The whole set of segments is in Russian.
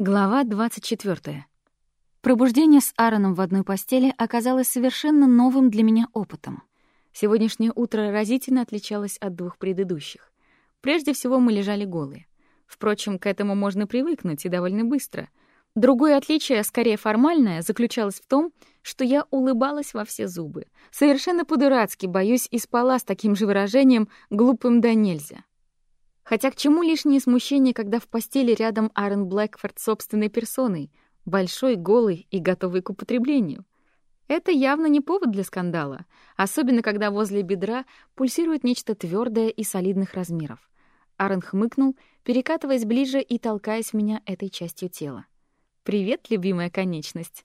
Глава 24. Пробуждение с Аароном в одной постели оказалось совершенно новым для меня опытом. Сегодняшнее утро разительно отличалось от двух предыдущих. Прежде всего мы лежали голые. Впрочем, к этому можно привыкнуть и довольно быстро. Другое отличие, скорее формальное, заключалось в том, что я улыбалась во все зубы. Совершенно по-дурацки, боюсь, и спала с таким же выражением, глупым да нельзя. Хотя к чему лишнее смущение, когда в постели рядом Аарон Блэкфорд собственной персоной, большой, голый и готовый к употреблению? Это явно не повод для скандала, особенно когда возле бедра пульсирует нечто твердое и солидных размеров. Аарон хмыкнул, перекатываясь ближе и толкаясь в меня этой частью тела. «Привет, любимая конечность!»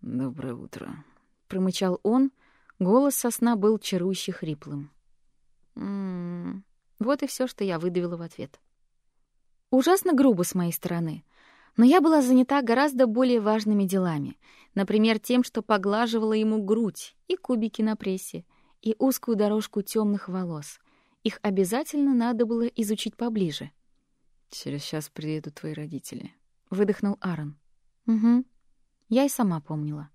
«Доброе утро», — промычал он, голос со сна был чарующе хриплым. «М-м-м...» Вот и все, что я выдавила в ответ. Ужасно грубо с моей стороны, но я была занята гораздо более важными делами, например, тем, что поглаживала ему грудь и кубики на прессе, и узкую дорожку темных волос. Их обязательно надо было изучить поближе. «Через час приедут твои родители», — выдохнул Аарон. «Угу. Я и сама помнила.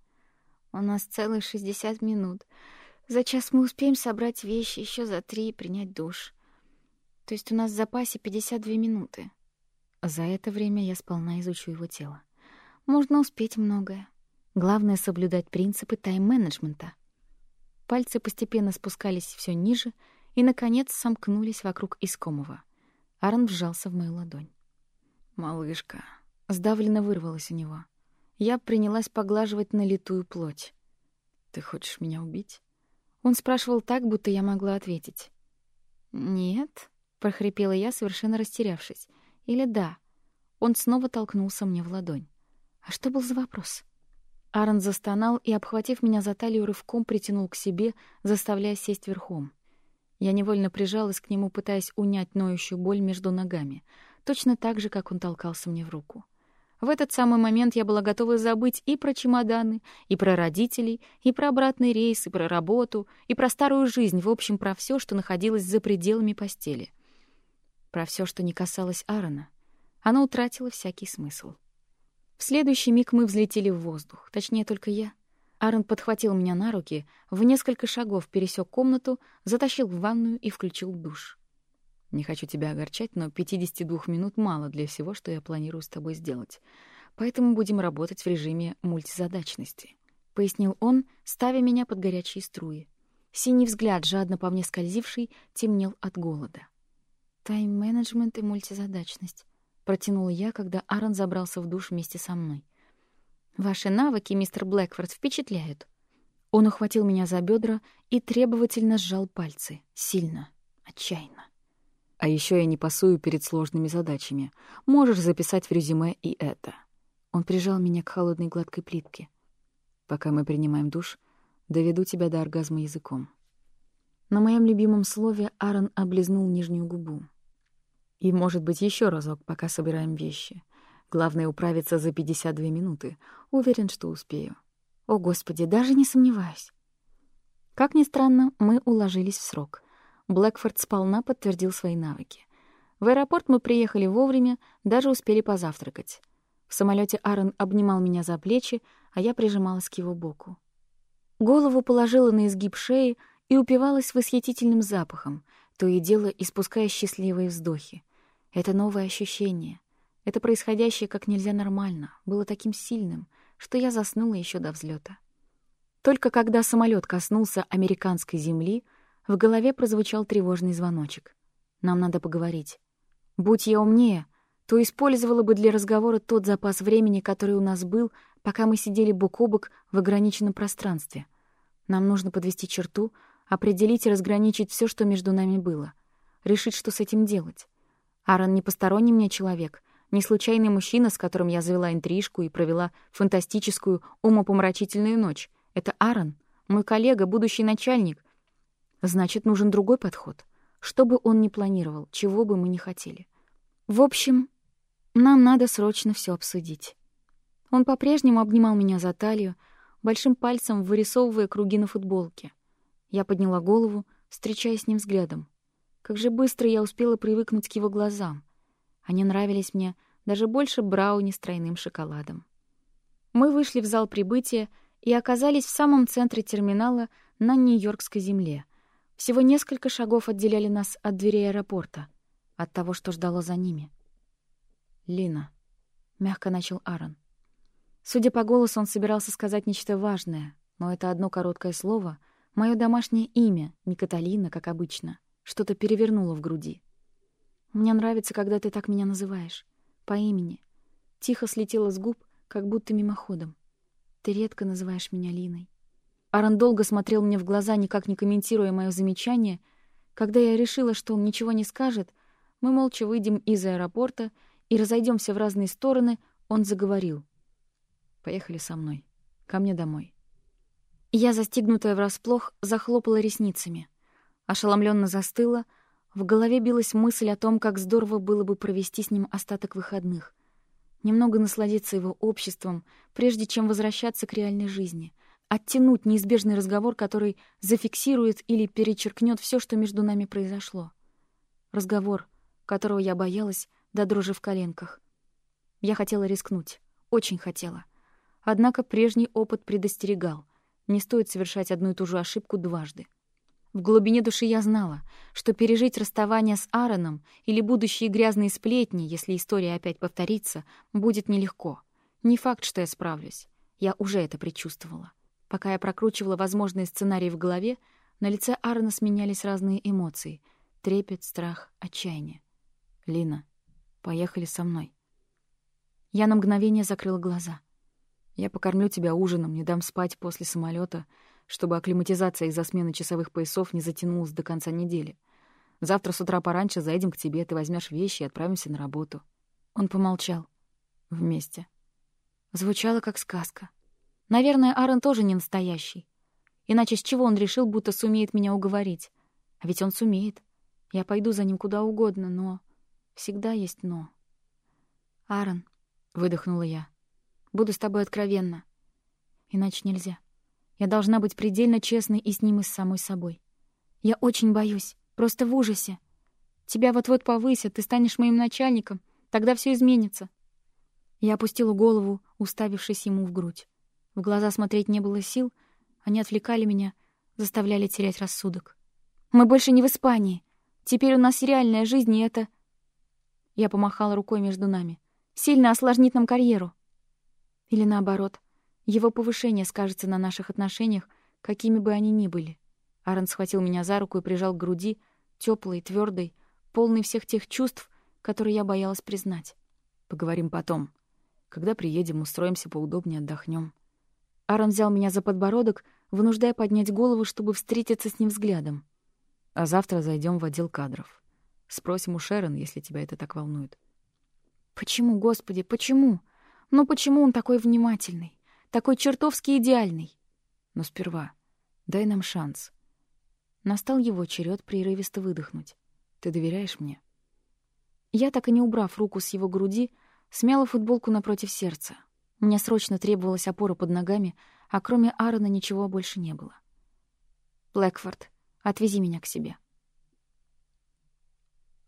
У нас целых шестьдесят минут. За час мы успеем собрать вещи, еще за три принять душ. То есть у нас в запасе 52 минуты. За это время я сполна изучу его тело. Можно успеть многое. Главное — соблюдать принципы тайм-менеджмента. Пальцы постепенно спускались все ниже и, наконец, сомкнулись вокруг искомого. Аарон вжался в мою ладонь. «Малышка», — сдавленно вырвалось у него. Я принялась поглаживать налитую плоть. «Ты хочешь меня убить?» Он спрашивал так, будто я могла ответить. «Нет», прохрипела я, совершенно растерявшись. Или да. Он снова толкнулся мне в ладонь. А что был за вопрос? Аарон застонал и, обхватив меня за талию, рывком притянул к себе, заставляя сесть верхом. Я невольно прижалась к нему, пытаясь унять ноющую боль между ногами, точно так же, как он толкался мне в руку. В этот самый момент я была готова забыть и про чемоданы, и про родителей, и про обратный рейс, и про работу, и про старую жизнь, в общем, про все, что находилось за пределами постели. Про все, что не касалось Аарона, оно утратило всякий смысл. В следующий миг мы взлетели в воздух, точнее, только я. Аарон подхватил меня на руки, в несколько шагов пересек комнату, затащил в ванную и включил душ. «Не хочу тебя огорчать, но 52 минут мало для всего, что я планирую с тобой сделать. Поэтому будем работать в режиме мультизадачности», — пояснил он, ставя меня под горячие струи. Синий взгляд, жадно по мне скользивший, темнел от голода. «Тайм-менеджмент и мультизадачность», — протянула я, когда Аарон забрался в душ вместе со мной. «Ваши навыки, мистер Блэкфорд, впечатляют». Он ухватил меня за бедра и требовательно сжал пальцы. Сильно, отчаянно. «А еще я не пасую перед сложными задачами. Можешь записать в резюме и это». Он прижал меня к холодной гладкой плитке. «Пока мы принимаем душ, доведу тебя до оргазма языком». На моем любимом слове Аарон облизнул нижнюю губу. И, может быть, еще разок, пока собираем вещи. Главное — управиться за 52 минуты. Уверен, что успею. О, Господи, даже не сомневаюсь. Как ни странно, мы уложились в срок. Блэкфорд сполна подтвердил свои навыки. В аэропорт мы приехали вовремя, даже успели позавтракать. В самолете Аарон обнимал меня за плечи, а я прижималась к его боку. Голову положила на изгиб шеи и упивалась восхитительным запахом, то и дело испуская счастливые вздохи. Это новое ощущение. Это происходящее как нельзя нормально, было таким сильным, что я заснула еще до взлета. Только когда самолет коснулся американской земли, в голове прозвучал тревожный звоночек. Нам надо поговорить. Будь я умнее, то использовала бы для разговора тот запас времени, который у нас был, пока мы сидели бок о бок в ограниченном пространстве. Нам нужно подвести черту, определить и разграничить все, что между нами было. Решить, что с этим делать. Аарон не посторонний мне человек, не случайный мужчина, с которым я завела интрижку и провела фантастическую, умопомрачительную ночь. Это Аарон, мой коллега, будущий начальник. Значит, нужен другой подход. Что бы он ни планировал, чего бы мы ни хотели. В общем, нам надо срочно все обсудить. Он по-прежнему обнимал меня за талию, большим пальцем вырисовывая круги на футболке. Я подняла голову, встречаясь с ним взглядом. Как же быстро я успела привыкнуть к его глазам. Они нравились мне даже больше брауни с тройным шоколадом. Мы вышли в зал прибытия и оказались в самом центре терминала на Нью-Йоркской земле. Всего несколько шагов отделяли нас от дверей аэропорта, от того, что ждало за ними. «Лина», — мягко начал Аарон. Судя по голосу, он собирался сказать нечто важное, но это одно короткое слово, мое домашнее имя, не Каталина, как обычно, что-то перевернуло в груди. «Мне нравится, когда ты так меня называешь. По имени». Тихо слетело с губ, как будто мимоходом. «Ты редко называешь меня Линой». Аарон долго смотрел мне в глаза, никак не комментируя мое замечание. Когда я решила, что он ничего не скажет, мы молча выйдем из аэропорта и разойдемся в разные стороны, он заговорил. «Поехали со мной. Ко мне домой». Я, застигнутая врасплох, захлопала ресницами. Ошеломленно застыла, в голове билась мысль о том, как здорово было бы провести с ним остаток выходных. Немного насладиться его обществом, прежде чем возвращаться к реальной жизни. Оттянуть неизбежный разговор, который зафиксирует или перечеркнет все, что между нами произошло. Разговор, которого я боялась до дрожи в коленках. Я хотела рискнуть. Очень хотела. Однако прежний опыт предостерегал. Не стоит совершать одну и ту же ошибку дважды. В глубине души я знала, что пережить расставание с Аароном или будущие грязные сплетни, если история опять повторится, будет нелегко. Не факт, что я справлюсь. Я уже это предчувствовала. Пока я прокручивала возможные сценарии в голове, на лице Аарона сменялись разные эмоции — трепет, страх, отчаяние. «Лина, поехали со мной». Я на мгновение закрыла глаза — я покормлю тебя ужином, не дам спать после самолета, чтобы акклиматизация из-за смены часовых поясов не затянулась до конца недели. Завтра с утра пораньше заедем к тебе, ты возьмешь вещи и отправимся на работу». Он помолчал. «Вместе». Звучало как сказка. Наверное, Аарон тоже не настоящий. Иначе с чего он решил, будто сумеет меня уговорить? А ведь он сумеет. Я пойду за ним куда угодно, но... Всегда есть «но». «Аарон», — выдохнула я, — Буду с тобой откровенна. Иначе нельзя. Я должна быть предельно честной и с ним, и с самой собой. Я очень боюсь, просто в ужасе. Тебя вот-вот повысят, ты станешь моим начальником, тогда все изменится. Я опустила голову, уставившись ему в грудь. В глаза смотреть не было сил, они отвлекали меня, заставляли терять рассудок. Мы больше не в Испании. Теперь у нас реальная жизнь, и это... Я помахала рукой между нами. Сильно осложнит нам карьеру. Или наоборот, его повышение скажется на наших отношениях, какими бы они ни были. Аарон схватил меня за руку и прижал к груди, теплый, твердый, полный всех тех чувств, которые я боялась признать. Поговорим потом. Когда приедем, устроимся поудобнее, отдохнем. Аарон взял меня за подбородок, вынуждая поднять голову, чтобы встретиться с ним взглядом. А завтра зайдем в отдел кадров. Спросим у Шерон, если тебя это так волнует. Почему, Господи, почему? Но почему он такой внимательный, такой чертовски идеальный? Но сперва дай нам шанс. Настал его черед прерывисто выдохнуть. Ты доверяешь мне? Я, так и не убрав руку с его груди, смяла футболку напротив сердца. Мне срочно требовалась опора под ногами, а кроме Аарона ничего больше не было. «Блэкфорд, отвези меня к себе».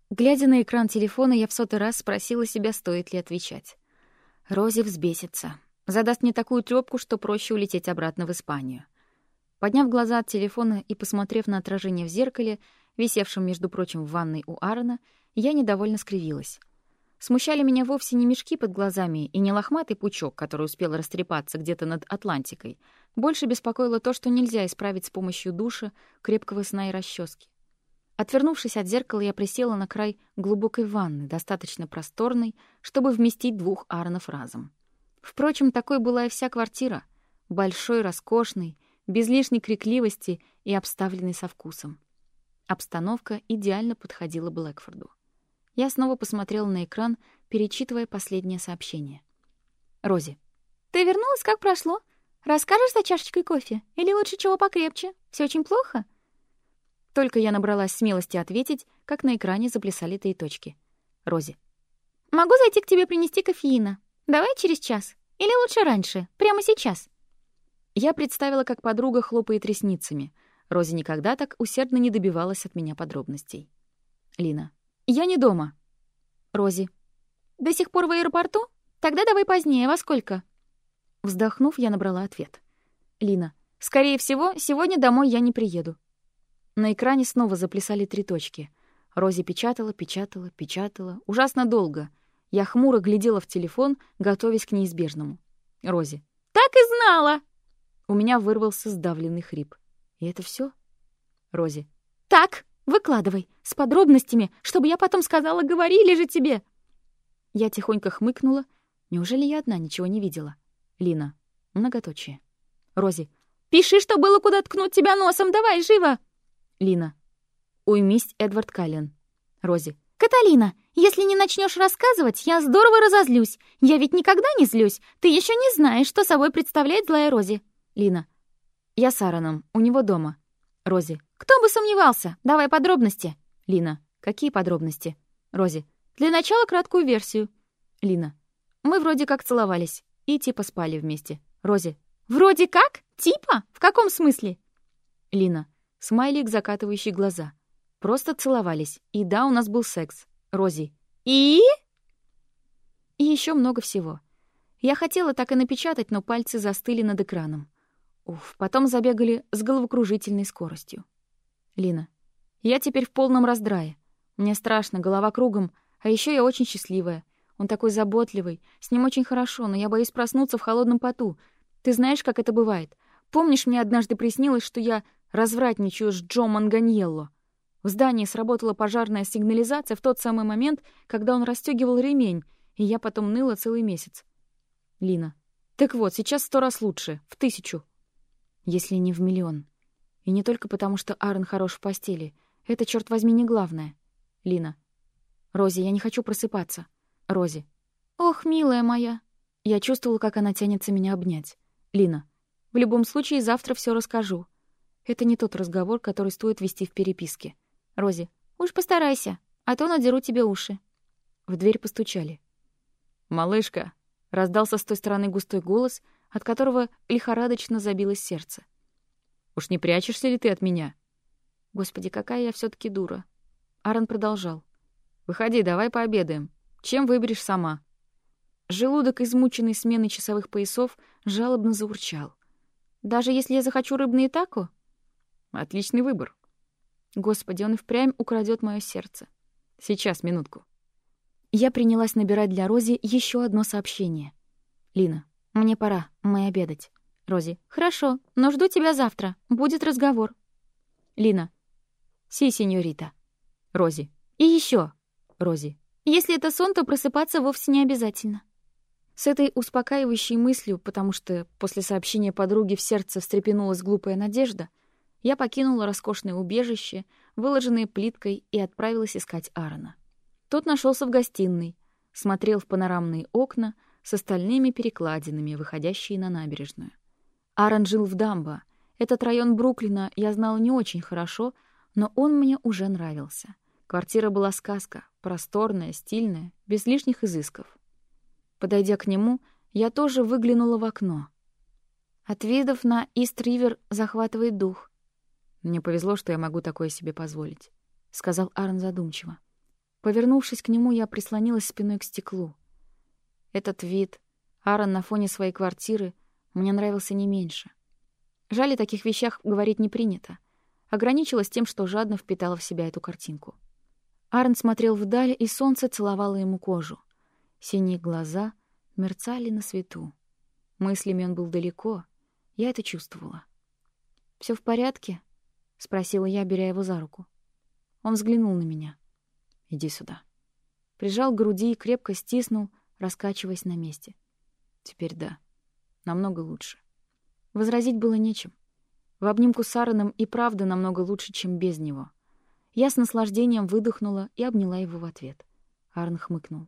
Глядя на экран телефона, я в сотый раз спросила себя, стоит ли отвечать. Рози взбесится. Задаст мне такую трёпку, что проще улететь обратно в Испанию. Подняв глаза от телефона и посмотрев на отражение в зеркале, висевшем, между прочим, в ванной у Аарона, я недовольно скривилась. Смущали меня вовсе не мешки под глазами и не лохматый пучок, который успел растрепаться где-то над Атлантикой. Больше беспокоило то, что нельзя исправить с помощью душа, крепкого сна и расчески. Отвернувшись от зеркала, я присела на край глубокой ванны, достаточно просторной, чтобы вместить двух Ааронов разом. Впрочем, такой была и вся квартира. Большой, роскошный, без лишней крикливости и обставленный со вкусом. Обстановка идеально подходила Блэкфорду. Я снова посмотрела на экран, перечитывая последнее сообщение. «Рози». «Ты вернулась? Как прошло? Расскажешь за чашечкой кофе? Или лучше чего покрепче? Все очень плохо?» Только я набралась смелости ответить, как на экране заплясали три точки. Рози. «Могу зайти к тебе принести кофеина. Давай через час. Или лучше раньше, прямо сейчас». Я представила, как подруга хлопает ресницами. Рози никогда так усердно не добивалась от меня подробностей. Лина. «Я не дома». Рози. До сих пор в аэропорту? Тогда давай позднее, во сколько?» Вздохнув, я набрала ответ. «Лина, скорее всего, сегодня домой я не приеду». На экране снова заплясали три точки. Рози печатала, печатала, печатала. Ужасно долго. Я хмуро глядела в телефон, готовясь к неизбежному. Рози. «Так и знала!» У меня вырвался сдавленный хрип. «И это все? Рози. «Так, выкладывай, с подробностями, чтобы я потом сказала, говорили же тебе!» Я тихонько хмыкнула. Неужели я одна ничего не видела? Лина. Многоточие. Рози. «Пиши, что было куда ткнуть тебя носом, давай, живо!» Лина. Уймись, Эдвард Каллен. Рози. «Каталина, если не начнешь рассказывать, я здорово разозлюсь. Я ведь никогда не злюсь. Ты еще не знаешь, что собой представляет злая Рози». Лина. «Я с Аароном. У него дома». Рози. «Кто бы сомневался? Давай подробности». Лина. «Какие подробности?» Рози. «Для начала краткую версию». Лина. «Мы вроде как целовались и типа спали вместе». Рози. «Вроде как? Типа? В каком смысле?» Лина. Смайлик, закатывающий глаза. Просто целовались. И да, у нас был секс. Рози. И? И еще много всего. Я хотела так и напечатать, но пальцы застыли над экраном. Уф, потом забегали с головокружительной скоростью. Лина. Я теперь в полном раздрае. Мне страшно, голова кругом, а еще я очень счастливая. Он такой заботливый, с ним очень хорошо, но я боюсь проснуться в холодном поту. Ты знаешь, как это бывает? Помнишь, мне однажды приснилось, что я развратничаю с Джо Манганьелло? В здании сработала пожарная сигнализация в тот самый момент, когда он расстегивал ремень, и я потом ныла целый месяц. Лина. Так вот, сейчас сто раз лучше, в тысячу. Если не в миллион. И не только потому, что Аарон хорош в постели. Это, черт возьми, не главное. Лина. Рози, я не хочу просыпаться. Рози. Ох, милая моя. Я чувствовала, как она тянется меня обнять. Лина. В любом случае, завтра все расскажу. Это не тот разговор, который стоит вести в переписке. Рози. «Уж постарайся, а то надеру тебе уши». В дверь постучали. «Малышка!» — раздался с той стороны густой голос, от которого лихорадочно забилось сердце. «Уж не прячешься ли ты от меня?» Господи, какая я все таки дура. Аарон продолжал. «Выходи, давай пообедаем. Чем выберешь сама?» Желудок, измученный сменой часовых поясов, жалобно заурчал. «Даже если я захочу рыбные тако?» «Отличный выбор. Господи, он и впрямь украдет мое сердце. Сейчас, минутку. Я принялась набирать для Рози еще одно сообщение. Лина, мне пора, мы обедать. Рози, хорошо, но жду тебя завтра. Будет разговор. Лина, си, сеньорита. Рози, и еще. Рози, если это сон, то просыпаться вовсе не обязательно. С этой успокаивающей мыслью, потому что после сообщения подруги в сердце встрепенулась глупая надежда — я покинула роскошное убежище, выложенное плиткой, и отправилась искать Аарона. Тот нашелся в гостиной, смотрел в панорамные окна с остальными перекладинами, выходящие на набережную. Аарон жил в Дамбо. Этот район Бруклина я знала не очень хорошо, но он мне уже нравился. Квартира была сказка, просторная, стильная, без лишних изысков. Подойдя к нему, я тоже выглянула в окно. От видов на Ист-Ривер захватывает дух. Мне повезло, что я могу такое себе позволить, сказал Арн задумчиво. Повернувшись к нему, я прислонилась спиной к стеклу. Этот вид, Аарон на фоне своей квартиры, мне нравился не меньше. Жаль, о таких вещах говорить не принято. Ограничилась тем, что жадно впитала в себя эту картинку. Аарон смотрел вдаль, и солнце целовало ему кожу. Синие глаза мерцали на свету. Мыслями он был далеко, я это чувствовала. Все в порядке?» — спросила я, беря его за руку. Он взглянул на меня. «Иди сюда». Прижал к груди и крепко стиснул, раскачиваясь на месте. Теперь да, намного лучше. Возразить было нечем. В обнимку с Аароном и правда намного лучше, чем без него. Я с наслаждением выдохнула и обняла его в ответ. Аарон хмыкнул.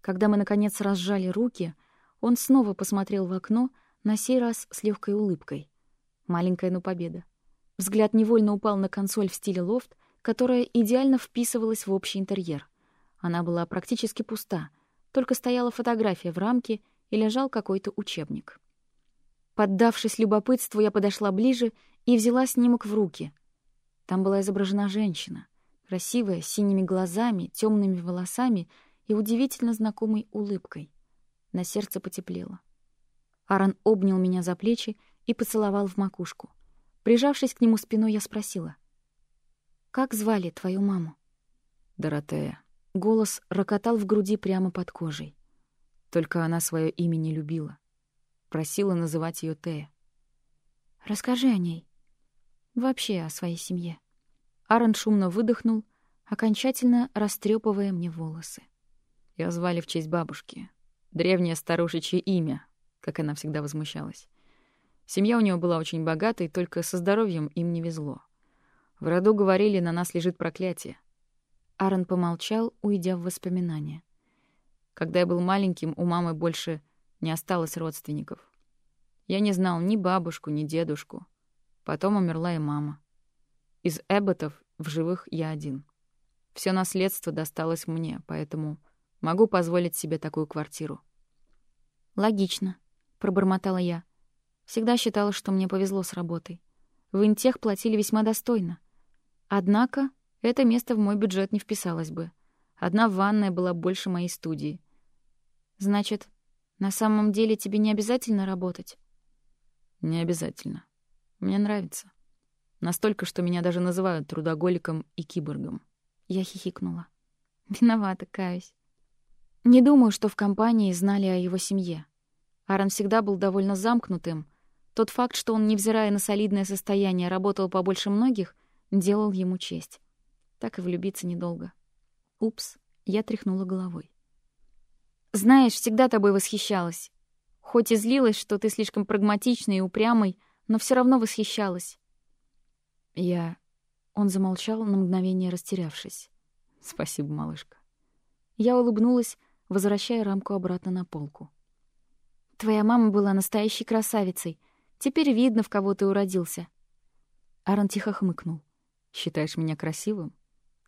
Когда мы, наконец, разжали руки, он снова посмотрел в окно, на сей раз с легкой улыбкой. Маленькая, но победа. Взгляд невольно упал на консоль в стиле лофт, которая идеально вписывалась в общий интерьер. Она была практически пуста, только стояла фотография в рамке и лежал какой-то учебник. Поддавшись любопытству, я подошла ближе и взяла снимок в руки. Там была изображена женщина, красивая, с синими глазами, темными волосами и удивительно знакомой улыбкой. На сердце потеплело. Аарон обнял меня за плечи и поцеловал в макушку. Прижавшись к нему спиной, я спросила. «Как звали твою маму?» «Доротея». Голос рокотал в груди прямо под кожей. Только она свое имя не любила. Просила называть ее Тея. «Расскажи о ней. Вообще о своей семье». Аарон шумно выдохнул, окончательно растрепывая мне волосы. Ее звали в честь бабушки. Древнее старушечье имя, как она всегда возмущалась. Семья у него была очень богатой, только со здоровьем им не везло. В роду говорили, на нас лежит проклятие. Аарон помолчал, уйдя в воспоминания. Когда я был маленьким, у мамы больше не осталось родственников. Я не знал ни бабушку, ни дедушку. Потом умерла и мама. Из Эбботов в живых я один. Все наследство досталось мне, поэтому могу позволить себе такую квартиру. «Логично», — пробормотала я. Всегда считала, что мне повезло с работой. В Интех платили весьма достойно. Однако это место в мой бюджет не вписалось бы. Одна ванная была больше моей студии. «Значит, на самом деле тебе не обязательно работать?» «Не обязательно. Мне нравится. Настолько, что меня даже называют трудоголиком и киборгом». Я хихикнула. Виновата, каюсь. Не думаю, что в компании знали о его семье. Аарон всегда был довольно замкнутым. Тот факт, что он, невзирая на солидное состояние, работал побольше многих, делал ему честь. Так и влюбиться недолго. Упс, я тряхнула головой. Знаешь, всегда тобой восхищалась. Хоть и злилась, что ты слишком прагматичный и упрямый, но все равно восхищалась. Я... Он замолчал, на мгновение растерявшись. Спасибо, малышка. Я улыбнулась, возвращая рамку обратно на полку. Твоя мама была настоящей красавицей. Теперь видно, в кого ты уродился. Аарон тихо хмыкнул. Считаешь меня красивым?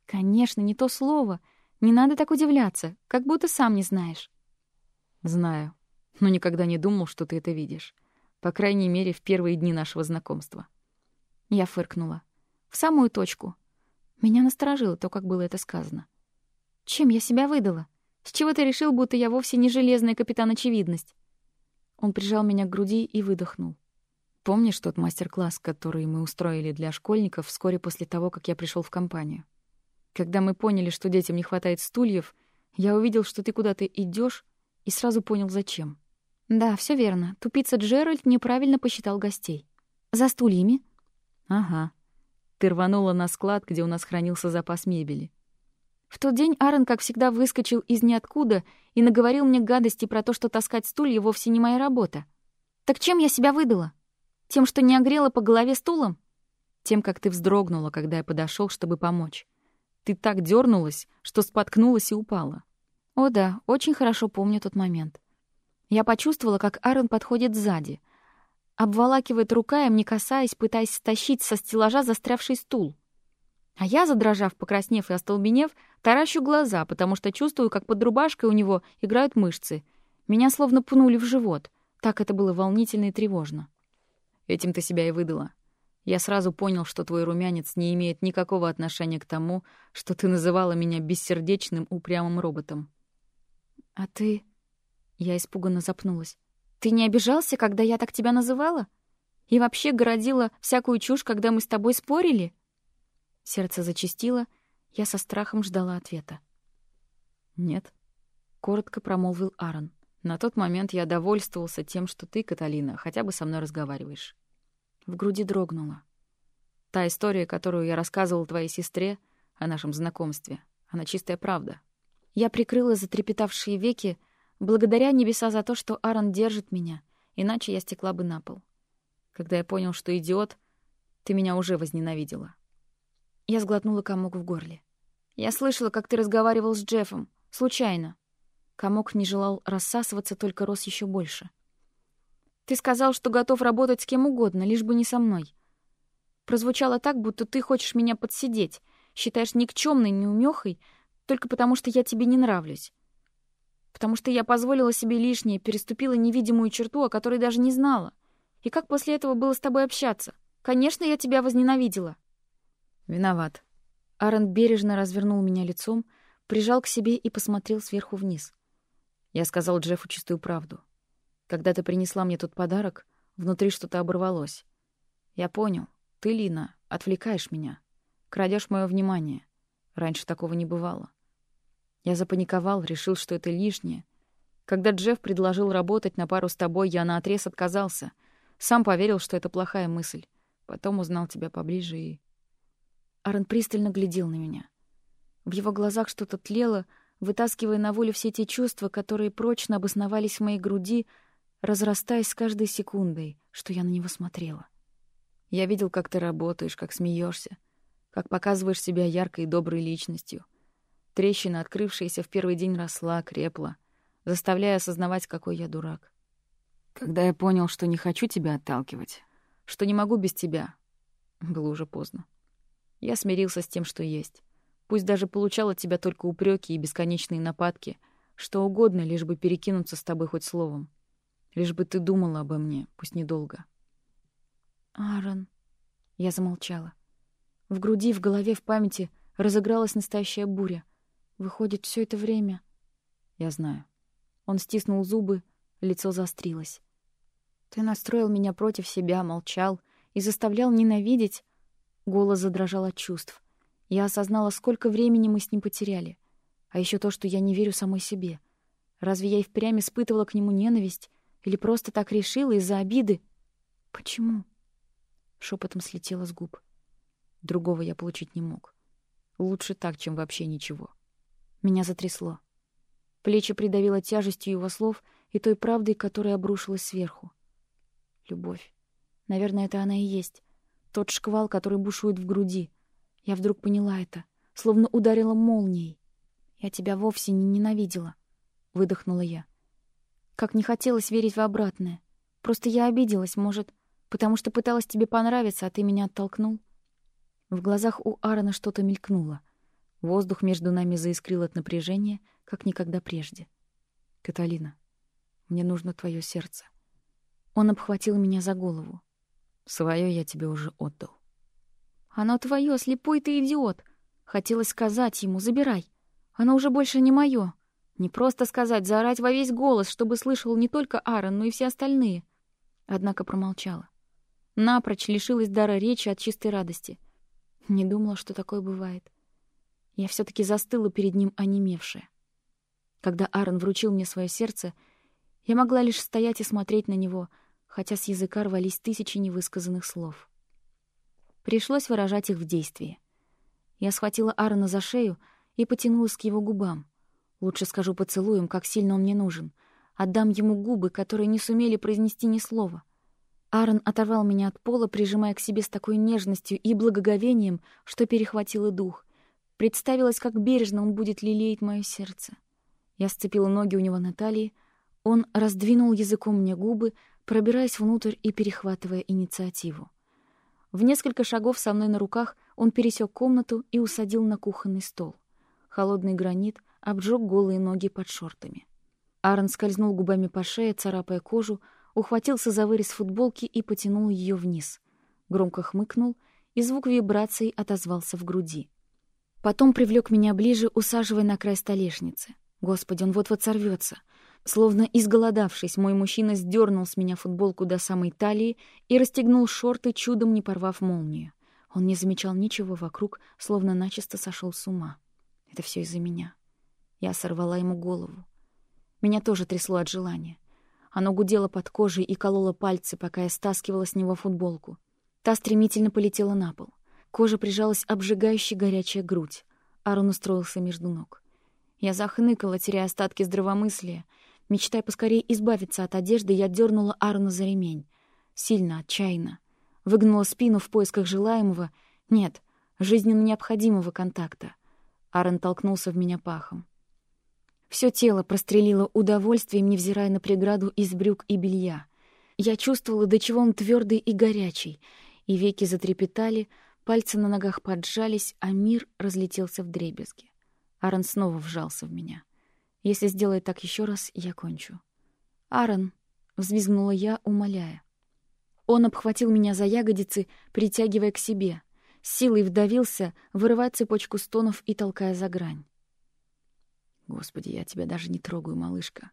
Конечно, не то слово. Не надо так удивляться, как будто сам не знаешь. Знаю, но никогда не думал, что ты это видишь. По крайней мере, в первые дни нашего знакомства. Я фыркнула. В самую точку. Меня насторожило то, как было это сказано. Чем я себя выдала? С чего ты решил, будто я вовсе не железная капитан-очевидность? Он прижал меня к груди и выдохнул. Помнишь тот мастер-класс, который мы устроили для школьников вскоре после того, как я пришел в компанию? Когда мы поняли, что детям не хватает стульев, я увидел, что ты куда-то идешь, и сразу понял, зачем. Да, все верно. Тупица Джеральд неправильно посчитал гостей. За стульями? Ага. Ты рванула на склад, где у нас хранился запас мебели. В тот день Аарон, как всегда, выскочил из ниоткуда и наговорил мне гадости про то, что таскать стулья вовсе не моя работа. Так чем я себя выдала? Тем, что не огрела по голове стулом? Тем, как ты вздрогнула, когда я подошел, чтобы помочь. Ты так дернулась, что споткнулась и упала. О да, очень хорошо помню тот момент. Я почувствовала, как Аарон подходит сзади, обволакивает руками, не касаясь, пытаясь стащить со стеллажа застрявший стул. А я, задрожав, покраснев и остолбенев, таращу глаза, потому что чувствую, как под рубашкой у него играют мышцы. Меня словно пнули в живот. Так это было волнительно и тревожно. Этим ты себя и выдала. Я сразу понял, что твой румянец не имеет никакого отношения к тому, что ты называла меня бессердечным, упрямым роботом. А ты... Я испуганно запнулась. Ты не обижался, когда я так тебя называла? И вообще городила всякую чушь, когда мы с тобой спорили? Сердце зачастило, я со страхом ждала ответа. «Нет», — коротко промолвил Аарон. «На тот момент я довольствовался тем, что ты, Каталина, хотя бы со мной разговариваешь». В груди дрогнуло. Та история, которую я рассказывал твоей сестре о нашем знакомстве, она чистая правда. Я прикрыла затрепетавшие веки, благодаря небеса за то, что Аарон держит меня, иначе я стекла бы на пол. Когда я понял, что идиот, ты меня уже возненавидела. Я сглотнула комок в горле. Я слышала, как ты разговаривал с Джеффом. Случайно. Комок не желал рассасываться, только рос еще больше. Ты сказал, что готов работать с кем угодно, лишь бы не со мной. Прозвучало так, будто ты хочешь меня подсидеть, считаешь никчемной неумехой, только потому что я тебе не нравлюсь. Потому что я позволила себе лишнее, переступила невидимую черту, о которой даже не знала. И как после этого было с тобой общаться? Конечно, я тебя возненавидела. Виноват. Аарон бережно развернул меня лицом, прижал к себе и посмотрел сверху вниз. Я сказал Джеффу чистую правду. Когда ты принесла мне тот подарок, внутри что-то оборвалось. Я понял. Ты, Лина, отвлекаешь меня. Крадешь мое внимание. Раньше такого не бывало. Я запаниковал, решил, что это лишнее. Когда Джефф предложил работать на пару с тобой, я наотрез отказался. Сам поверил, что это плохая мысль. Потом узнал тебя поближе и... Аарон пристально глядел на меня. В его глазах что-то тлело, вытаскивая на волю все те чувства, которые прочно обосновались в моей груди, разрастаясь с каждой секундой, что я на него смотрела. Я видел, как ты работаешь, как смеешься, как показываешь себя яркой и доброй личностью. Трещина, открывшаяся в первый день, росла, крепла, заставляя осознавать, какой я дурак. Когда я понял, что не хочу тебя отталкивать, что не могу без тебя, было уже поздно. Я смирился с тем, что есть. Пусть даже получал от тебя только упреки и бесконечные нападки, что угодно, лишь бы перекинуться с тобой хоть словом. Лишь бы ты думала обо мне, пусть недолго. Аарон. Я замолчала. В груди, в голове, в памяти разыгралась настоящая буря. Выходит, все это время... Я знаю. Он стиснул зубы, лицо заострилось. Ты настроил меня против себя, молчал и заставлял ненавидеть. Голос задрожал от чувств. Я осознала, сколько времени мы с ним потеряли. А еще то, что я не верю самой себе. Разве я и впрямь испытывала к нему ненависть? Или просто так решила из-за обиды? Почему? Шепотом слетело с губ. Другого я получить не мог. Лучше так, чем вообще ничего. Меня затрясло. Плечи придавило тяжестью его слов и той правдой, которая обрушилась сверху. Любовь. Наверное, это она и есть. Тот шквал, который бушует в груди — я вдруг поняла это, словно ударила молнией. «Я тебя вовсе не ненавидела», — выдохнула я. Как не хотелось верить в обратное. Просто я обиделась, может, потому что пыталась тебе понравиться, а ты меня оттолкнул. В глазах у Аарона что-то мелькнуло. Воздух между нами заискрил от напряжения, как никогда прежде. «Каталина, мне нужно твое сердце». Он обхватил меня за голову. «Своё я тебе уже отдал». «Оно твое, слепой ты идиот!» Хотелось сказать ему «забирай». Оно уже больше не мое. Не просто сказать, заорать во весь голос, чтобы слышал не только Аарон, но и все остальные. Однако промолчала. Напрочь лишилась дара речи от чистой радости. Не думала, что такое бывает. Я все таки застыла перед ним, онемевшая. Когда Аарон вручил мне свое сердце, я могла лишь стоять и смотреть на него, хотя с языка рвались тысячи невысказанных слов. Пришлось выражать их в действии. Я схватила Аарона за шею и потянулась к его губам. Лучше скажу поцелуем, как сильно он мне нужен. Отдам ему губы, которые не сумели произнести ни слова. Аарон оторвал меня от пола, прижимая к себе с такой нежностью и благоговением, что перехватило дух. Представилось, как бережно он будет лелеять мое сердце. Я сцепила ноги у него на талии. Он раздвинул языком мне губы, пробираясь внутрь и перехватывая инициативу. В несколько шагов со мной на руках он пересек комнату и усадил на кухонный стол. Холодный гранит обжег голые ноги под шортами. Аарон скользнул губами по шее, царапая кожу, ухватился за вырез футболки и потянул ее вниз. Громко хмыкнул, и звук вибраций отозвался в груди. Потом привлек меня ближе, усаживая на край столешницы. Господи, он вот-вот сорвется. Словно изголодавшись, мой мужчина сдернул с меня футболку до самой талии и расстегнул шорты, чудом не порвав молнию. Он не замечал ничего вокруг, словно начисто сошел с ума. Это все из-за меня. Я сорвала ему голову. Меня тоже трясло от желания. Оно гудело под кожей и кололо пальцы, пока я стаскивала с него футболку. Та стремительно полетела на пол. Кожа прижалась обжигающей горячая грудь. Арон устроился между ног. Я захныкала, теряя остатки здравомыслия, Мечтая поскорее избавиться от одежды, я дернула Арна за ремень. Сильно, отчаянно. Выгнула спину в поисках желаемого, нет, жизненно необходимого контакта. Аарон толкнулся в меня пахом. Все тело прострелило удовольствием, невзирая на преграду из брюк и белья. Я чувствовала, до чего он твердый и горячий, и веки затрепетали, пальцы на ногах поджались, а мир разлетелся в дребезги. Аарон снова вжался в меня. Если сделает так еще раз, я кончу. «Аарон!» — взвизгнула я, умоляя. Он обхватил меня за ягодицы, притягивая к себе. силой вдавился, вырывая цепочку стонов и толкая за грань. Господи, я тебя даже не трогаю, малышка.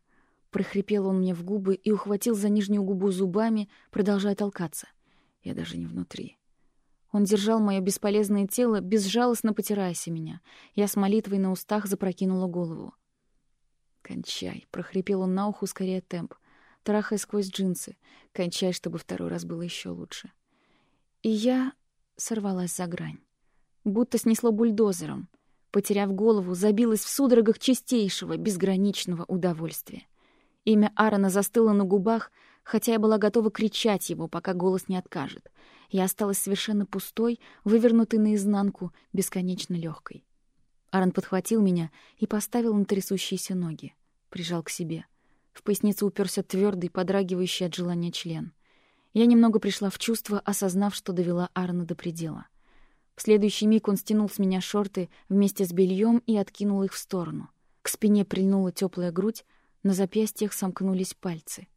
Прохрипел он мне в губы и ухватил за нижнюю губу зубами, продолжая толкаться. Я даже не внутри. Он держал мое бесполезное тело, безжалостно потираясь меня. Я с молитвой на устах запрокинула голову. «Кончай», — прохрипел он на ухо, ускоряя темп, трахая сквозь джинсы. «Кончай, чтобы второй раз было еще лучше». И я сорвалась за грань. Будто снесло бульдозером. Потеряв голову, забилась в судорогах чистейшего, безграничного удовольствия. Имя Аарона застыло на губах, хотя я была готова кричать его, пока голос не откажет. Я осталась совершенно пустой, вывернутой наизнанку, бесконечно легкой. Аарон подхватил меня и поставил на трясущиеся ноги. Прижал к себе. В поясницу уперся твердый, подрагивающий от желания член. Я немного пришла в чувство, осознав, что довела Аарона до предела. В следующий миг он стянул с меня шорты вместе с бельем и откинул их в сторону. К спине прильнула теплая грудь, на запястьях сомкнулись пальцы.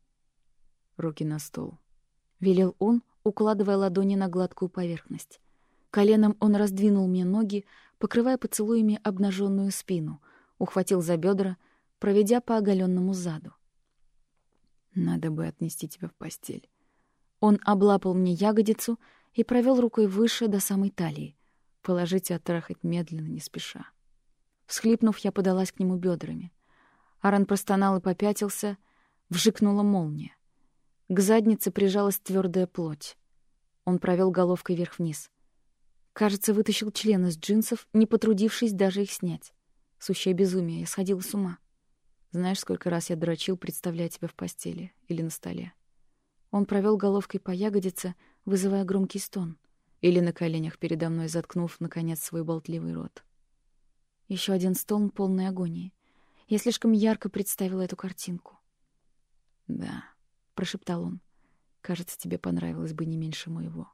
«Руки на стол», — велел он, укладывая ладони на гладкую поверхность. Коленом он раздвинул мне ноги, покрывая поцелуями обнаженную спину, ухватил за бедра, проведя по оголенному заду. «Надо бы отнести тебя в постель». Он облапал мне ягодицу и провел рукой выше до самой талии, положить и оттрахать медленно, не спеша. Всхлипнув, я подалась к нему бедрами. Аран простонал и попятился, вжикнула молния. К заднице прижалась твердая плоть. Он провел головкой вверх-вниз. Кажется, вытащил член из джинсов, не потрудившись даже их снять. Сущее безумие, я сходила с ума. Знаешь, сколько раз я дрочил, представляя тебя в постели или на столе? Он провел головкой по ягодице, вызывая громкий стон. Или на коленях передо мной, заткнув, наконец, свой болтливый рот. Еще один стон полной агонии. Я слишком ярко представила эту картинку. «Да», — прошептал он, — «кажется, тебе понравилось бы не меньше моего».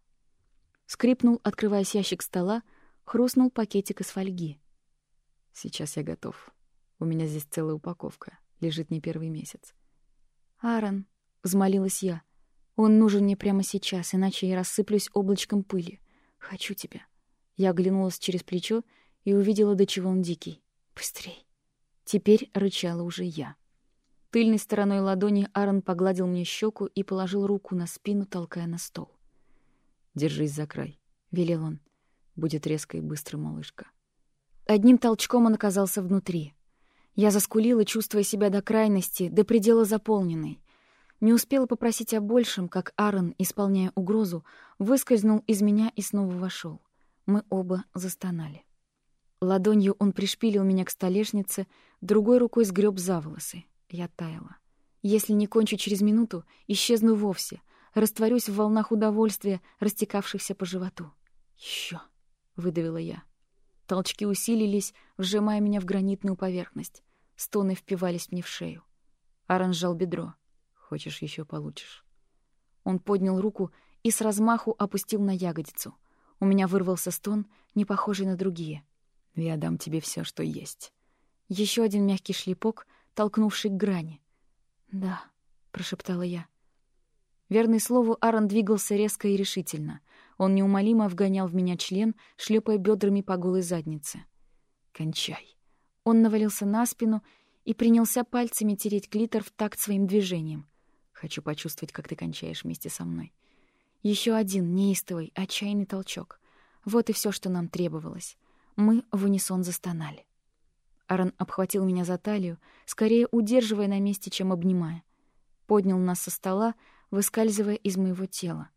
Скрипнул, открываясь ящик стола, хрустнул пакетик из фольги. «Сейчас я готов. У меня здесь целая упаковка. Лежит не первый месяц». «Аарон», — взмолилась я, — «он нужен мне прямо сейчас, иначе я рассыплюсь облачком пыли. Хочу тебя». Я оглянулась через плечо и увидела, до чего он дикий. «Быстрей!» Теперь рычала уже я. Тыльной стороной ладони Аарон погладил мне щеку и положил руку на спину, толкая на стол. «Держись за край», — велел он. «Будет резко и быстро, малышка». Одним толчком он оказался внутри. Я заскулила, чувствуя себя до крайности, до предела заполненной. Не успела попросить о большем, как Аарон, исполняя угрозу, выскользнул из меня и снова вошел. Мы оба застонали. Ладонью он пришпилил меня к столешнице, другой рукой сгреб за волосы. Я таяла. Если не кончу через минуту, исчезну вовсе, растворюсь в волнах удовольствия, растекавшихся по животу. Еще, выдавила я. Толчки усилились, вжимая меня в гранитную поверхность. Стоны впивались мне в шею. Аарон сжал бедро. «Хочешь, еще получишь». Он поднял руку и с размаху опустил на ягодицу. У меня вырвался стон, не похожий на другие. Я дам тебе все, что есть. Еще один мягкий шлепок, толкнувший к грани. «Да», — прошептала я. Верный слову, Аарон двигался резко и решительно. Он неумолимо вгонял в меня член, шлепая бедрами по голой заднице. «Кончай». Он навалился на спину и принялся пальцами тереть клитор в такт своим движением. «Хочу почувствовать, как ты кончаешь вместе со мной». Еще один неистовый, отчаянный толчок. Вот и все, что нам требовалось. Мы в унисон застонали. Аарон обхватил меня за талию, скорее удерживая на месте, чем обнимая. Поднял нас со стола, выскальзывая из моего тела.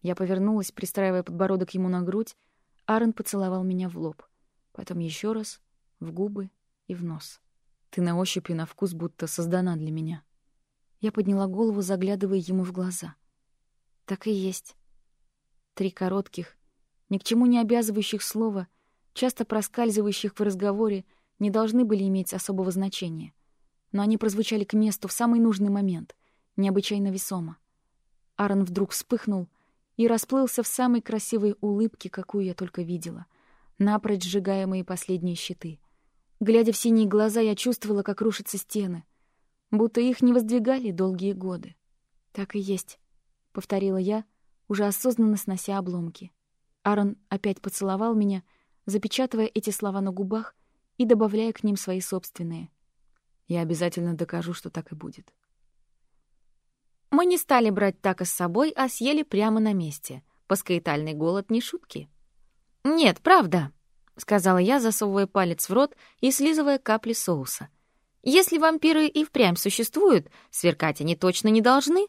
Я повернулась, пристраивая подбородок ему на грудь. Аарон поцеловал меня в лоб. Потом еще раз, в губы и в нос. «Ты на ощупь и на вкус будто создана для меня». Я подняла голову, заглядывая ему в глаза. Так и есть. Три коротких, ни к чему не обязывающих слова — часто проскальзывающих в разговоре, не должны были иметь особого значения. Но они прозвучали к месту в самый нужный момент, необычайно весомо. Аарон вдруг вспыхнул и расплылся в самой красивой улыбке, какую я только видела, напрочь сжигая мои последние щиты. Глядя в синие глаза, я чувствовала, как рушатся стены, будто их не воздвигали долгие годы. «Так и есть», — повторила я, уже осознанно снося обломки. Аарон опять поцеловал меня — запечатывая эти слова на губах и добавляя к ним свои собственные. Я обязательно докажу, что так и будет. Мы не стали брать тако с собой, а съели прямо на месте. Паскаитальный голод не шутки. «Нет, правда», — сказала я, засовывая палец в рот и слизывая капли соуса. «Если вампиры и впрямь существуют, сверкать они точно не должны».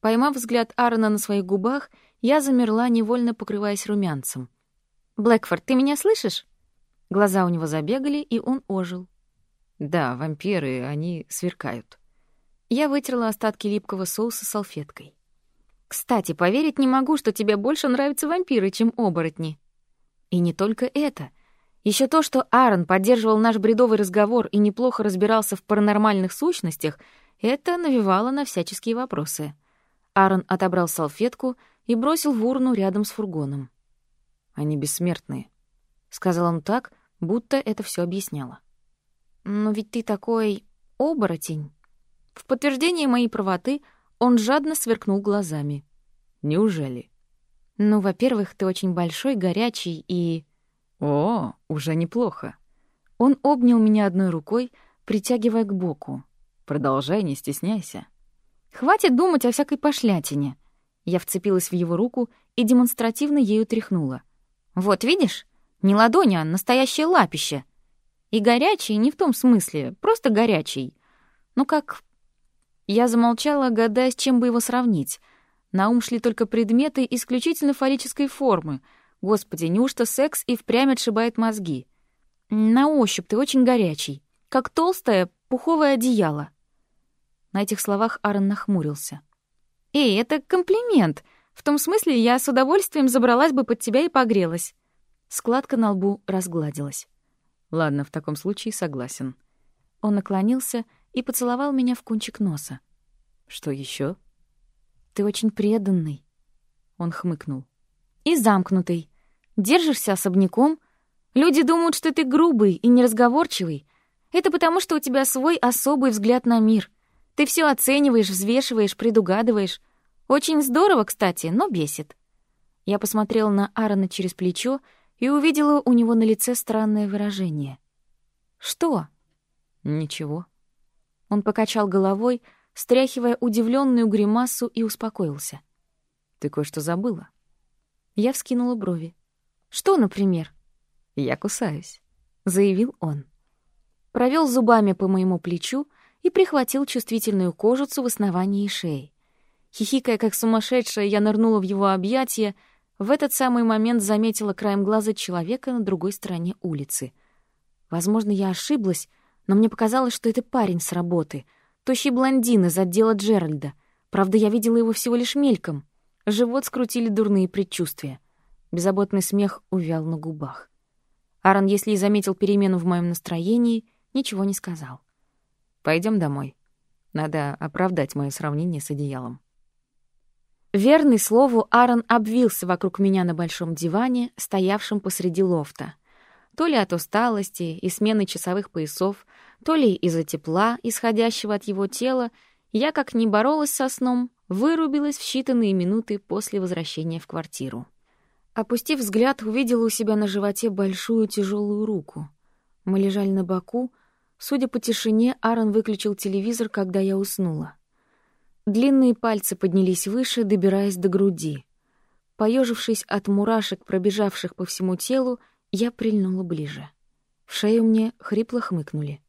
Поймав взгляд Аарона на своих губах, я замерла, невольно покрываясь румянцем. «Блэкфорд, ты меня слышишь?» Глаза у него забегали, и он ожил. «Да, вампиры, они сверкают». Я вытерла остатки липкого соуса салфеткой. «Кстати, поверить не могу, что тебе больше нравятся вампиры, чем оборотни». И не только это. Еще то, что Аарон поддерживал наш бредовый разговор и неплохо разбирался в паранормальных сущностях, это навевало на всяческие вопросы. Аарон отобрал салфетку и бросил в урну рядом с фургоном. «Они бессмертные», — сказал он так, будто это все объясняло. «Но ведь ты такой оборотень». В подтверждение моей правоты он жадно сверкнул глазами. «Неужели?» «Ну, во-первых, ты очень большой, горячий и...» «О, уже неплохо». Он обнял меня одной рукой, притягивая к боку. «Продолжай, не стесняйся». «Хватит думать о всякой пошлятине». Я вцепилась в его руку и демонстративно ею тряхнула. «Вот видишь? Не ладонь, а настоящее лапище. И горячий не в том смысле, просто горячий. Ну как я замолчала, гадая, с чем бы его сравнить. На ум шли только предметы исключительно фаллической формы. Господи, неужто секс и впрямь отшибает мозги? На ощупь ты очень горячий, как толстое пуховое одеяло. На этих словах Аарон нахмурился. «Эй, это комплимент. В том смысле, я с удовольствием забралась бы под тебя и погрелась». Складка на лбу разгладилась. «Ладно, в таком случае согласен». Он наклонился и поцеловал меня в кончик носа. «Что еще? «Ты очень преданный», — он хмыкнул. «И замкнутый. Держишься особняком. Люди думают, что ты грубый и неразговорчивый. Это потому, что у тебя свой особый взгляд на мир. Ты все оцениваешь, взвешиваешь, предугадываешь. Очень здорово, кстати, но бесит». Я посмотрела на Аарона через плечо и увидела у него на лице странное выражение. «Что?» «Ничего». Он покачал головой, стряхивая удивленную гримасу, и успокоился. «Ты кое-что забыла?» Я вскинула брови. «Что, например?» «Я кусаюсь», — заявил он. Провел зубами по моему плечу и прихватил чувствительную кожицу в основании шеи. Хихикая как сумасшедшая, я нырнула в его объятия, в этот самый момент заметила краем глаза человека на другой стороне улицы. Возможно, я ошиблась, но мне показалось, что это парень с работы, тощий блондин из отдела Джеральда. Правда, я видела его всего лишь мельком. Живот скрутили дурные предчувствия. Беззаботный смех увял на губах. Аарон, если и заметил перемену в моем настроении, ничего не сказал. Пойдем домой. Надо оправдать мое сравнение с одеялом». Верный слову, Аарон обвился вокруг меня на большом диване, стоявшем посреди лофта. То ли от усталости и смены часовых поясов, то ли из-за тепла, исходящего от его тела, я, как не боролась со сном, вырубилась в считанные минуты после возвращения в квартиру. Опустив взгляд, увидела у себя на животе большую тяжелую руку. Мы лежали на боку. Судя по тишине, Аарон выключил телевизор, когда я уснула. Длинные пальцы поднялись выше, добираясь до груди. Поежившись от мурашек, пробежавших по всему телу, я прильнула ближе. В шею мне хрипло хмыкнули.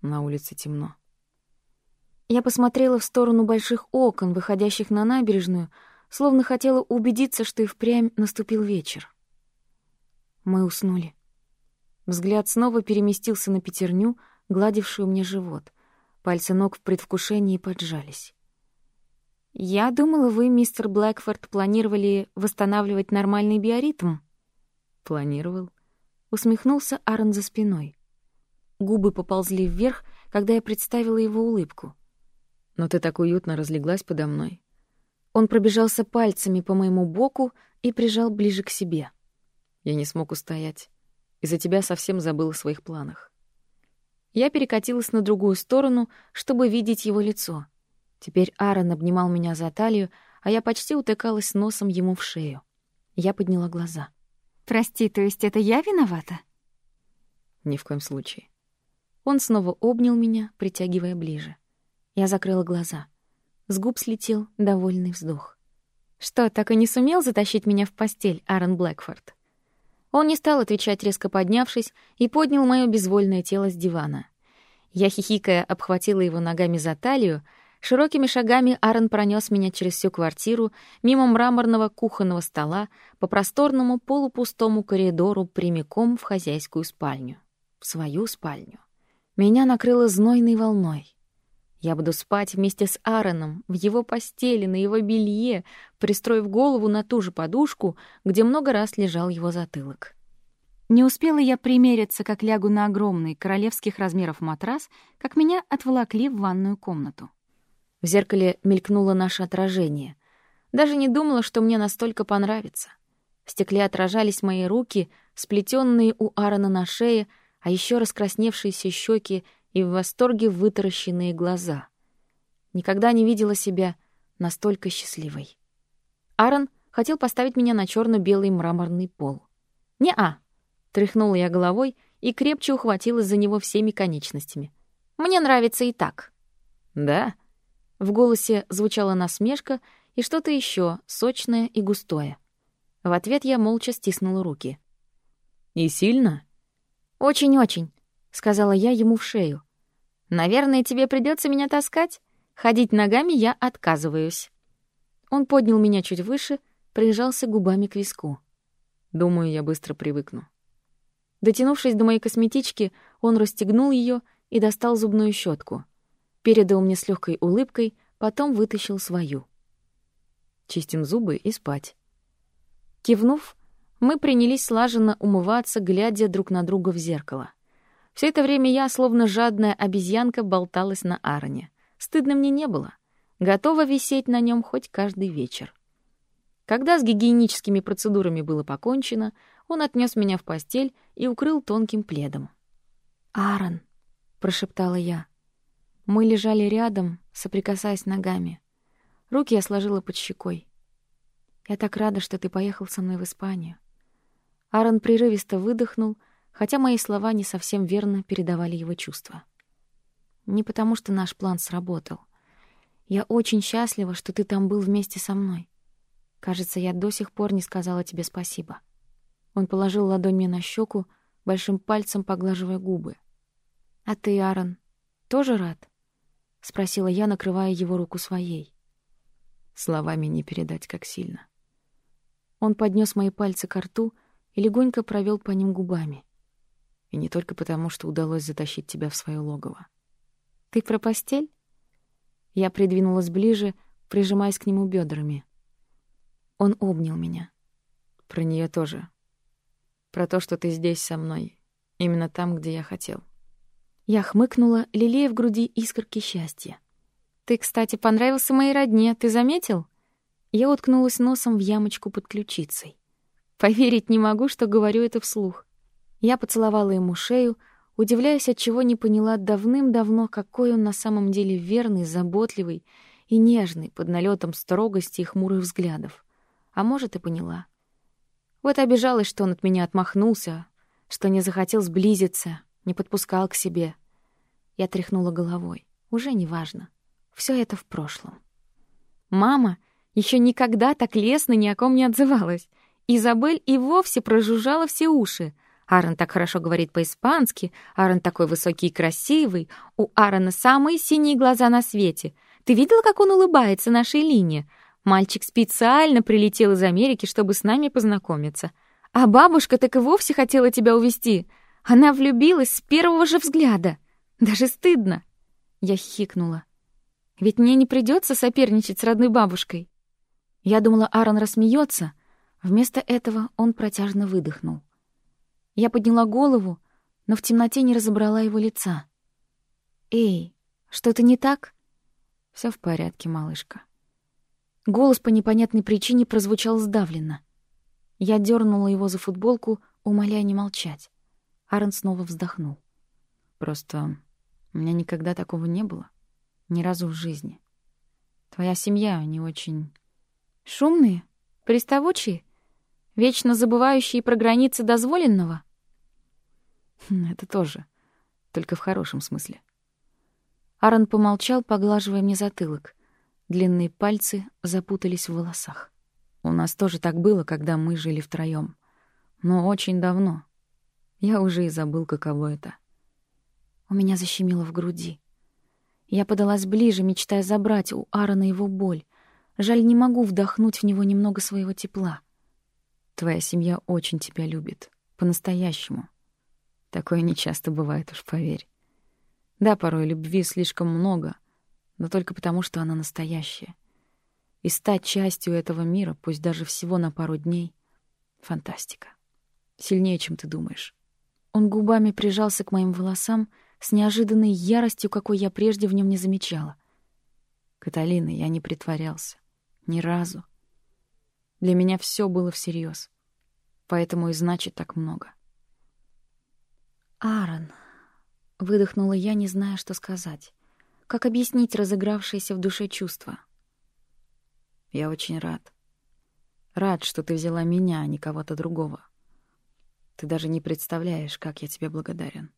На улице темно. Я посмотрела в сторону больших окон, выходящих на набережную, словно хотела убедиться, что и впрямь наступил вечер. Мы уснули. Взгляд снова переместился на пятерню, гладившую мне живот. Пальцы ног в предвкушении поджались. «Я думала, вы, мистер Блэкфорд, планировали восстанавливать нормальный биоритм», Планировал. Усмехнулся Аарон за спиной. Губы поползли вверх, когда я представила его улыбку. Но ты так уютно разлеглась подо мной. Он пробежался пальцами по моему боку и прижал ближе к себе. Я не смог устоять. Из-за тебя совсем забыл о своих планах. Я перекатилась на другую сторону, чтобы видеть его лицо. Теперь Аарон обнимал меня за талию, а я почти утыкалась носом ему в шею. Я подняла глаза. Прости, то есть это я виновата? Ни в коем случае. Он снова обнял меня, притягивая ближе. Я закрыла глаза. С губ слетел довольный вздох. Что, так и не сумел затащить меня в постель, Аарон Блэкфорд? Он не стал отвечать, резко поднявшись, и поднял моё безвольное тело с дивана. Я, хихикая, обхватила его ногами за талию, Широкими шагами Аарон пронес меня через всю квартиру, мимо мраморного кухонного стола, по просторному полупустому коридору прямиком в хозяйскую спальню. В свою спальню. Меня накрыло знойной волной. Я буду спать вместе с Аароном, в его постели, на его белье, пристроив голову на ту же подушку, где много раз лежал его затылок. Не успела я примериться, как лягу на огромный королевских размеров матрас, как меня отволокли в ванную комнату. В зеркале мелькнуло наше отражение. Даже не думала, что мне настолько понравится. В стекле отражались мои руки, сплетенные у Аарона на шее, а еще раскрасневшиеся щеки и в восторге вытаращенные глаза. Никогда не видела себя настолько счастливой. Аарон хотел поставить меня на черно белый мраморный пол. «Не-а!» — тряхнула я головой и крепче ухватилась за него всеми конечностями. «Мне нравится и так». «Да?» В голосе звучала насмешка и что-то еще сочное и густое. В ответ я молча стиснула руки. «И сильно?» «Очень-очень», — сказала я ему в шею. «Наверное, тебе придется меня таскать. Ходить ногами я отказываюсь». Он поднял меня чуть выше, прижался губами к виску. «Думаю, я быстро привыкну». Дотянувшись до моей косметички, он расстегнул ее и достал зубную щетку передал мне с легкой улыбкой, потом вытащил свою. Чистим зубы и спать. Кивнув, мы принялись слаженно умываться, глядя друг на друга в зеркало. Все это время я, словно жадная обезьянка, болталась на Ароне. Стыдно мне не было. Готова висеть на нем хоть каждый вечер. Когда с гигиеническими процедурами было покончено, он отнес меня в постель и укрыл тонким пледом. «Аарон», — прошептала я, мы лежали рядом, соприкасаясь ногами. Руки я сложила под щекой. Я так рада, что ты поехал со мной в Испанию. Аарон прерывисто выдохнул, хотя мои слова не совсем верно передавали его чувства. Не потому, что наш план сработал. Я очень счастлива, что ты там был вместе со мной. Кажется, я до сих пор не сказала тебе спасибо. Он положил ладонь мне на щеку, большим пальцем поглаживая губы. А ты, Аарон, тоже рад? — спросила я, накрывая его руку своей. Словами не передать, как сильно. Он поднес мои пальцы к рту и легонько провел по ним губами. И не только потому, что удалось затащить тебя в свое логово. «Ты про постель?» Я придвинулась ближе, прижимаясь к нему бедрами. Он обнял меня. «Про нее тоже. Про то, что ты здесь со мной. Именно там, где я хотел». Я хмыкнула, лелея в груди искорки счастья. «Ты, кстати, понравился моей родне, ты заметил?» Я уткнулась носом в ямочку под ключицей. Поверить не могу, что говорю это вслух. Я поцеловала ему шею, удивляясь, от чего не поняла давным-давно, какой он на самом деле верный, заботливый и нежный под налетом строгости и хмурых взглядов. А может, и поняла. Вот обижалась, что он от меня отмахнулся, что не захотел сблизиться, не подпускал к себе. Я тряхнула головой. Уже не важно. Всё это в прошлом. Мама ещё никогда так лестно ни о ком не отзывалась. Изабель и вовсе прожужжала все уши. Аарон так хорошо говорит по-испански, Аарон такой высокий и красивый, у Аарона самые синие глаза на свете. Ты видела, как он улыбается нашей Лине? Мальчик специально прилетел из Америки, чтобы с нами познакомиться. А бабушка так и вовсе хотела тебя увезти. Она влюбилась с первого же взгляда. Даже стыдно. Я хихикнула. Ведь мне не придется соперничать с родной бабушкой. Я думала, Аарон рассмеется. Вместо этого он протяжно выдохнул. Я подняла голову, но в темноте не разобрала его лица. «Эй, что-то не так?» Все в порядке, малышка». Голос по непонятной причине прозвучал сдавленно. Я дернула его за футболку, умоляя не молчать. Аарон снова вздохнул. «Просто у меня никогда такого не было. Ни разу в жизни. Твоя семья, они очень...» «Шумные? Приставучие? Вечно забывающие про границы дозволенного?» Хм, это тоже. Только в хорошем смысле. Аарон помолчал, поглаживая мне затылок. Длинные пальцы запутались в волосах. У нас тоже так было, когда мы жили втроём. Но очень давно. Я уже и забыл, каково это. У меня защемило в груди. Я подалась ближе, мечтая забрать у Аарона его боль. Жаль, не могу вдохнуть в него немного своего тепла. Твоя семья очень тебя любит. По-настоящему. Такое нечасто бывает, уж поверь. Да, порой любви слишком много, но только потому, что она настоящая. И стать частью этого мира, пусть даже всего на пару дней — фантастика. Сильнее, чем ты думаешь. Он губами прижался к моим волосам с неожиданной яростью, какой я прежде в нем не замечала. Каталина, я не притворялся. Ни разу. Для меня все было всерьез, Поэтому и значит так много. Аарон. Выдохнула я, не зная, что сказать. Как объяснить разыгравшееся в душе чувство? Я очень рад. Рад, что ты взяла меня, а не кого-то другого. Ты даже не представляешь, как я тебе благодарен.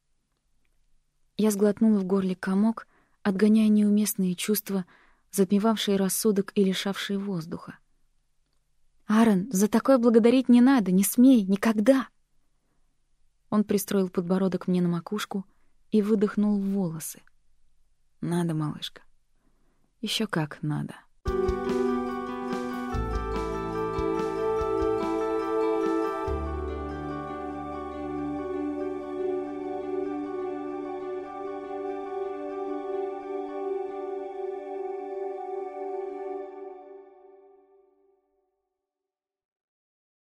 Я сглотнула в горле комок, отгоняя неуместные чувства, затмевавшие рассудок и лишавшие воздуха. «Аарон, за такое благодарить не надо, не смей, никогда!» Он пристроил подбородок мне на макушку и выдохнул волосы. «Надо, малышка. Еще как надо».